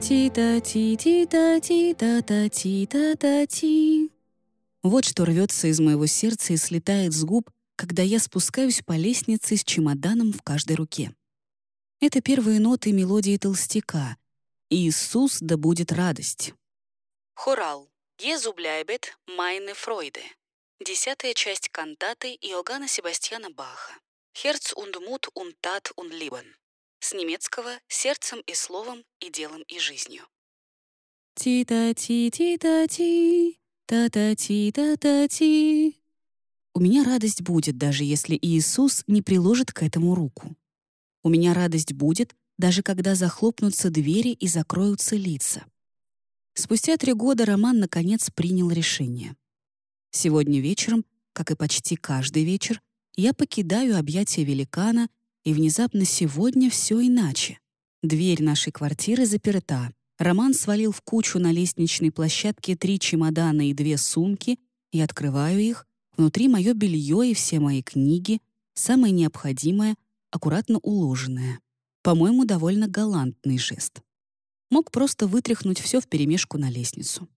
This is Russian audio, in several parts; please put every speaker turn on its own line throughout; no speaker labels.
Ти-та-ти-ти-та-ти-та-та-ти-та-та-ти. Вот что рвется из моего сердца и слетает с губ, когда я спускаюсь по лестнице с чемоданом в каждой руке. Это первые ноты мелодии толстяка. «Иисус да будет радость». Хорал. «Езу бляйбет майне Фройде». Десятая часть кантаты Иоганна Себастьяна Баха. «Herz und Mut und Tat und Lieben». С немецкого «сердцем и словом, и делом, и жизнью». Ти-та-ти-ти-та-ти, та-та-ти-та-та-ти. У меня радость будет, даже если Иисус не приложит к этому руку. У меня радость будет, даже когда захлопнутся двери и закроются лица. Спустя три года Роман наконец принял решение. Сегодня вечером, как и почти каждый вечер, я покидаю объятия великана, и внезапно сегодня все иначе. Дверь нашей квартиры заперта. Роман свалил в кучу на лестничной площадке три чемодана и две сумки, и открываю их. Внутри мое белье и все мои книги, самое необходимое — аккуратно уложенная. По-моему, довольно галантный жест. Мог просто вытряхнуть все вперемешку на лестницу.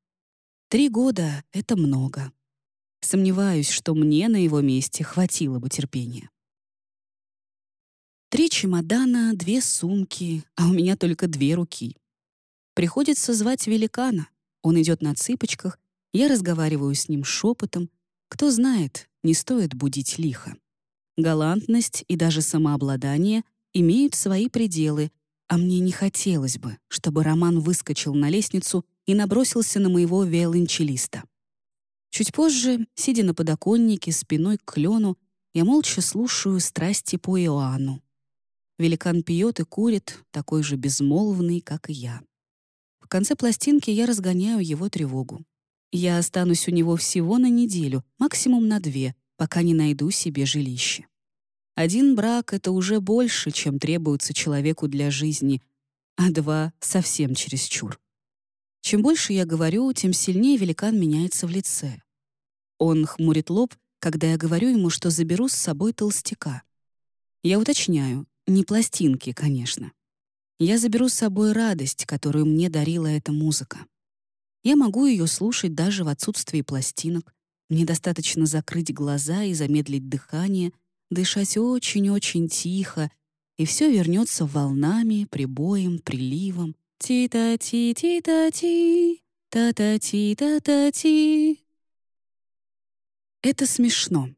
Три года — это много. Сомневаюсь, что мне на его месте хватило бы терпения. Три чемодана, две сумки, а у меня только две руки. Приходится звать великана. Он идет на цыпочках, я разговариваю с ним шепотом. Кто знает, не стоит будить лихо. Галантность и даже самообладание имеют свои пределы, а мне не хотелось бы, чтобы Роман выскочил на лестницу и набросился на моего виолончелиста. Чуть позже, сидя на подоконнике спиной к клену, я молча слушаю страсти по Иоанну. Великан пьет и курит, такой же безмолвный, как и я. В конце пластинки я разгоняю его тревогу. Я останусь у него всего на неделю, максимум на две, пока не найду себе жилище. Один брак — это уже больше, чем требуется человеку для жизни, а два — совсем чересчур. Чем больше я говорю, тем сильнее великан меняется в лице. Он хмурит лоб, когда я говорю ему, что заберу с собой толстяка. Я уточняю, не пластинки, конечно. Я заберу с собой радость, которую мне дарила эта музыка. Я могу ее слушать даже в отсутствии пластинок, мне достаточно закрыть глаза и замедлить дыхание, дышать очень-очень тихо, и все вернется волнами, прибоем, приливом. Ти-та-ти-ти-та-ти, та-та-ти-та-та-ти. Это смешно.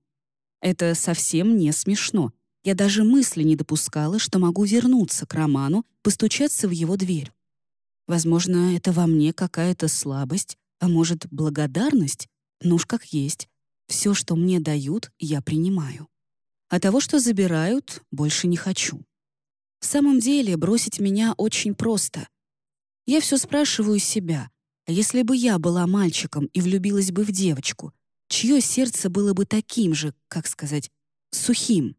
Это совсем не смешно. Я даже мысли не допускала, что могу вернуться к Роману, постучаться в его дверь. Возможно, это во мне какая-то слабость, а может, благодарность? Ну уж как есть. Все, что мне дают, я принимаю. А того, что забирают, больше не хочу. В самом деле, бросить меня очень просто. Я все спрашиваю себя, а если бы я была мальчиком и влюбилась бы в девочку, чье сердце было бы таким же, как сказать, сухим?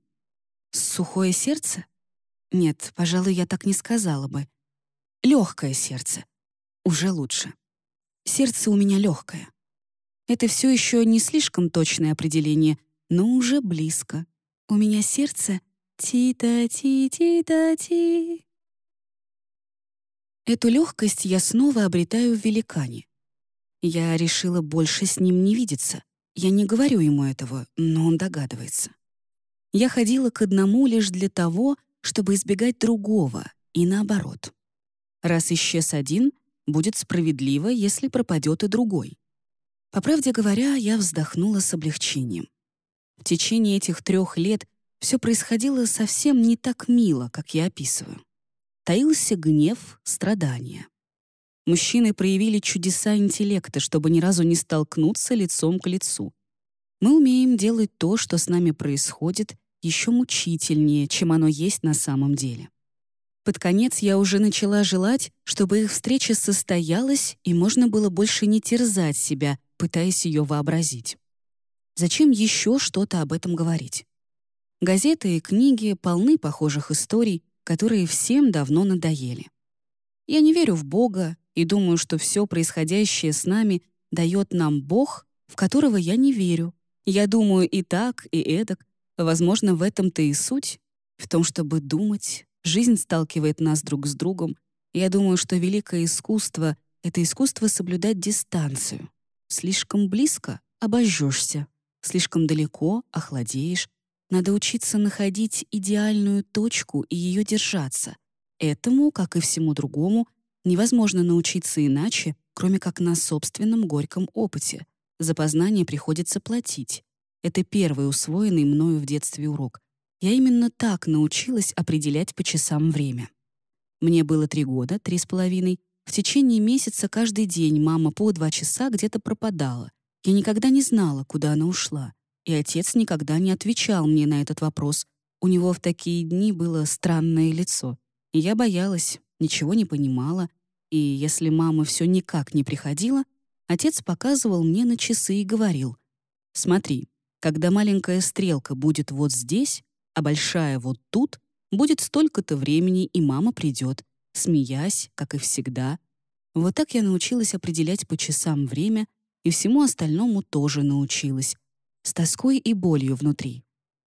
Сухое сердце? Нет, пожалуй, я так не сказала бы. Легкое сердце. Уже лучше. Сердце у меня легкое. Это все еще не слишком точное определение, но уже близко. У меня сердце ти-та-ти-ти-та-ти. Эту легкость я снова обретаю в великане. Я решила больше с ним не видеться. Я не говорю ему этого, но он догадывается. Я ходила к одному лишь для того, чтобы избегать другого, и наоборот. Раз исчез один, будет справедливо, если пропадет и другой. По правде говоря, я вздохнула с облегчением. В течение этих трех лет все происходило совсем не так мило, как я описываю. Таился гнев, страдания. Мужчины проявили чудеса интеллекта, чтобы ни разу не столкнуться лицом к лицу. Мы умеем делать то, что с нами происходит, еще мучительнее, чем оно есть на самом деле. Под конец я уже начала желать, чтобы их встреча состоялась, и можно было больше не терзать себя, пытаясь ее вообразить. Зачем еще что-то об этом говорить? Газеты и книги полны похожих историй, которые всем давно надоели. Я не верю в Бога и думаю, что все происходящее с нами дает нам Бог, в которого я не верю. Я думаю и так, и эдак. Возможно, в этом-то и суть. В том, чтобы думать, жизнь сталкивает нас друг с другом, Я думаю, что великое искусство — это искусство соблюдать дистанцию. Слишком близко — обожжешься, слишком далеко — охладеешь. Надо учиться находить идеальную точку и ее держаться. Этому, как и всему другому, невозможно научиться иначе, кроме как на собственном горьком опыте. За познание приходится платить. Это первый усвоенный мною в детстве урок. Я именно так научилась определять по часам время. Мне было три года, три с половиной. В течение месяца каждый день мама по два часа где-то пропадала. Я никогда не знала, куда она ушла. И отец никогда не отвечал мне на этот вопрос. У него в такие дни было странное лицо. И я боялась, ничего не понимала. И если мама все никак не приходила, отец показывал мне на часы и говорил, «Смотри, когда маленькая стрелка будет вот здесь, а большая вот тут, будет столько-то времени, и мама придет, смеясь, как и всегда. Вот так я научилась определять по часам время, и всему остальному тоже научилась, с тоской и болью внутри.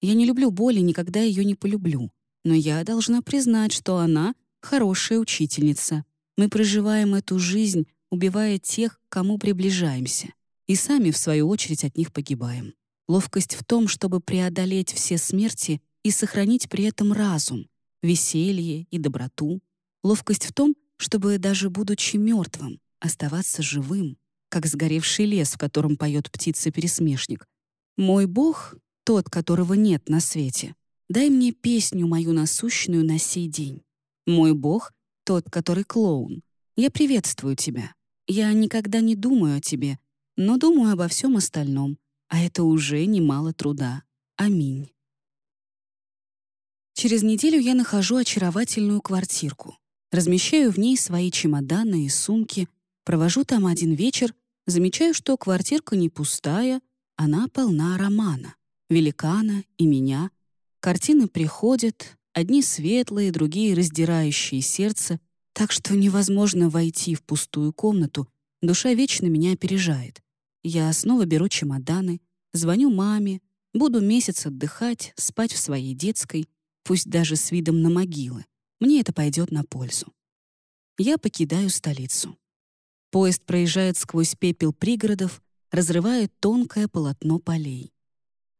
Я не люблю боли, никогда ее не полюблю, но я должна признать, что она — хорошая учительница. Мы проживаем эту жизнь, убивая тех, к кому приближаемся, и сами, в свою очередь, от них погибаем. Ловкость в том, чтобы преодолеть все смерти и сохранить при этом разум, веселье и доброту. Ловкость в том, чтобы даже будучи мертвым, оставаться живым, как сгоревший лес, в котором поет птица-пересмешник. «Мой Бог, тот, которого нет на свете, дай мне песню мою насущную на сей день. Мой Бог, тот, который клоун, я приветствую тебя. Я никогда не думаю о тебе, но думаю обо всем остальном, а это уже немало труда. Аминь. Через неделю я нахожу очаровательную квартирку. Размещаю в ней свои чемоданы и сумки, провожу там один вечер, замечаю, что квартирка не пустая, она полна романа, великана и меня. Картины приходят, одни светлые, другие раздирающие сердце, так что невозможно войти в пустую комнату, душа вечно меня опережает. Я снова беру чемоданы, звоню маме, буду месяц отдыхать, спать в своей детской, пусть даже с видом на могилы. Мне это пойдет на пользу. Я покидаю столицу. Поезд проезжает сквозь пепел пригородов, разрывает тонкое полотно полей.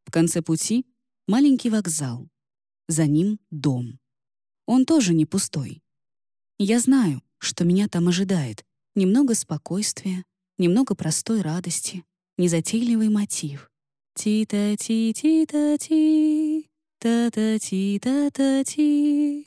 В конце пути — маленький вокзал. За ним — дом. Он тоже не пустой. Я знаю, что меня там ожидает. Немного спокойствия, немного простой радости, незатейливый мотив. Ти-та-ти-ти-та-ти, та-та-ти-та-та-ти.